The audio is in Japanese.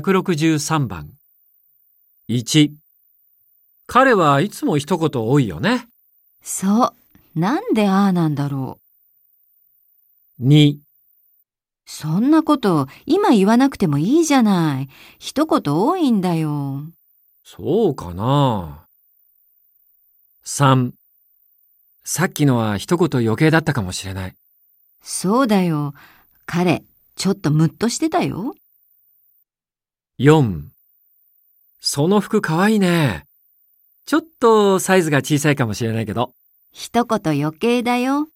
163番。1、彼はいつも一言多いよね。そう。なんでああなんだろう。2、そんなこと今言わなくてもいいじゃない。一言多いんだよ。そうかな。3、さっきのは一言余計だったかもしれない。そうだよ。彼、ちょっとムッとしてたよ。4、その服かわいいね。ちょっとサイズが小さいかもしれないけど。一言余計だよ。